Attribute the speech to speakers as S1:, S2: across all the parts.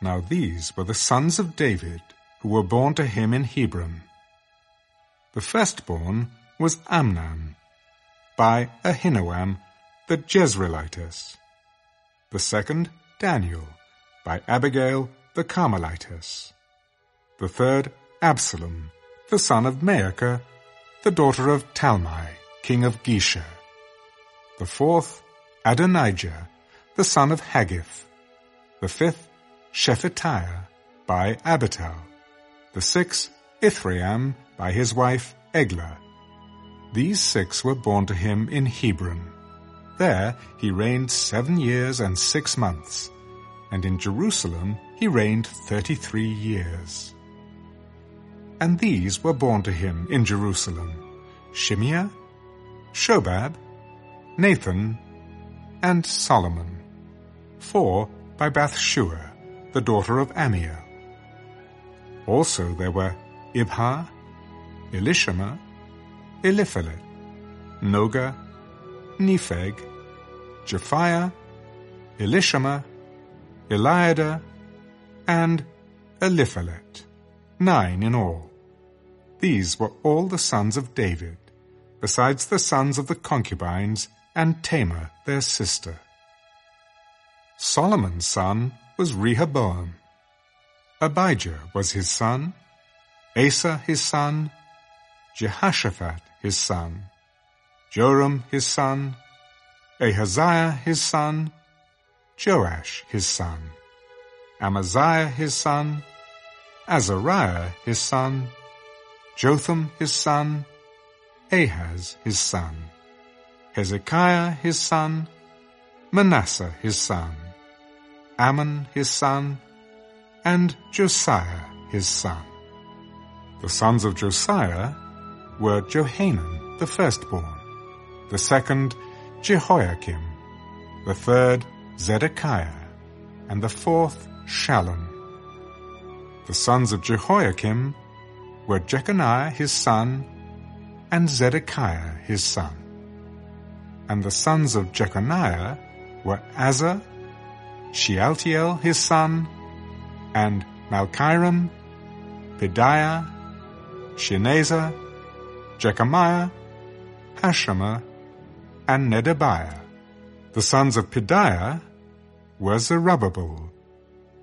S1: Now these were the sons of David who were born to him in Hebron. The firstborn was Amnon, by Ahinoam the Jezreelitess. The second, Daniel, by Abigail the Carmelitess. The third, Absalom, the son of Maacah, the daughter of Talmai, king of Geshur. The fourth, Adonijah, the son of Haggith. The fifth, Shephatiah, by Abital. The sixth, Ithream, by his wife Eglah. These six were born to him in Hebron. There he reigned seven years and six months, and in Jerusalem he reigned thirty-three years. And these were born to him in Jerusalem, Shimea, Shobab, Nathan, and Solomon, four by Bathshua, the daughter of Ammiel. Also there were Ibhar, Elishama, Eliphelet, Nogah, Nepheg, Japhia, Elishama, Eliada, and Eliphelet, nine in all. These were all the sons of David, besides the sons of the concubines and Tamar their sister. Solomon's son was Rehoboam. Abijah was his son, Asa his son, Jehoshaphat his son, Joram his son, Ahaziah his son, Joash his son, Amaziah his son, Azariah his son, Jotham his son, Ahaz his son, Hezekiah his son, Manasseh his son, Amon his son, and Josiah his son. The sons of Josiah were Johanan the firstborn, the second Jehoiakim, the third Zedekiah, and the fourth Shallum. The sons of Jehoiakim were Jeconiah his son, and Zedekiah his son. And the sons of Jeconiah were Assir, Shealtiel his son, and Malchiram, Pedaiah, Shenazzar, Jecamiah, Hoshama, and Nedabiah. The sons of Pedaiah were Zerubbabel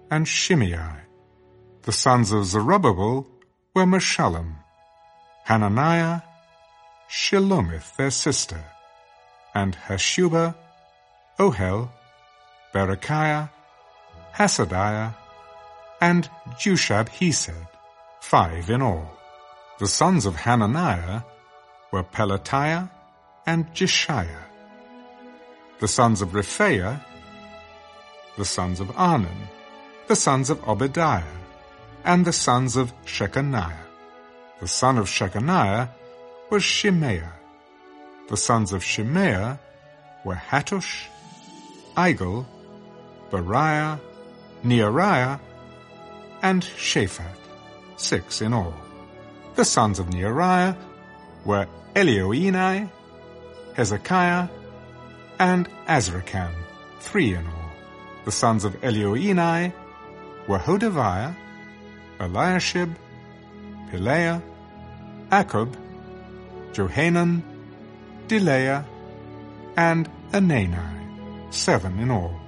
S1: and Shimei. The sons of Zerubbabel were Meshullam, Hananiah, Shelomith their sister, and Hashubah, Ohel, Berechiah, Hasadiah, and Jushab Hesed, five in all. The sons of Hananiah were Pelatiah and Jeshaiah. The sons of Rephaiah, the sons of Arnan, the sons of Obadiah, and the sons of Shechaniah. The son of Shechaniah was Shemaiah. The sons of Shemaiah were Hattush, Igal, Bariah, Neariah, and Shaphat, six in all. The sons of Neariah were Elioenai, Hezekiah, and Azrikam, three in all. The sons of Elioenai were Hodaviah, Eliashib, Pelaiah, Akkub, Johanan, Delaiah, and Anani, seven in all.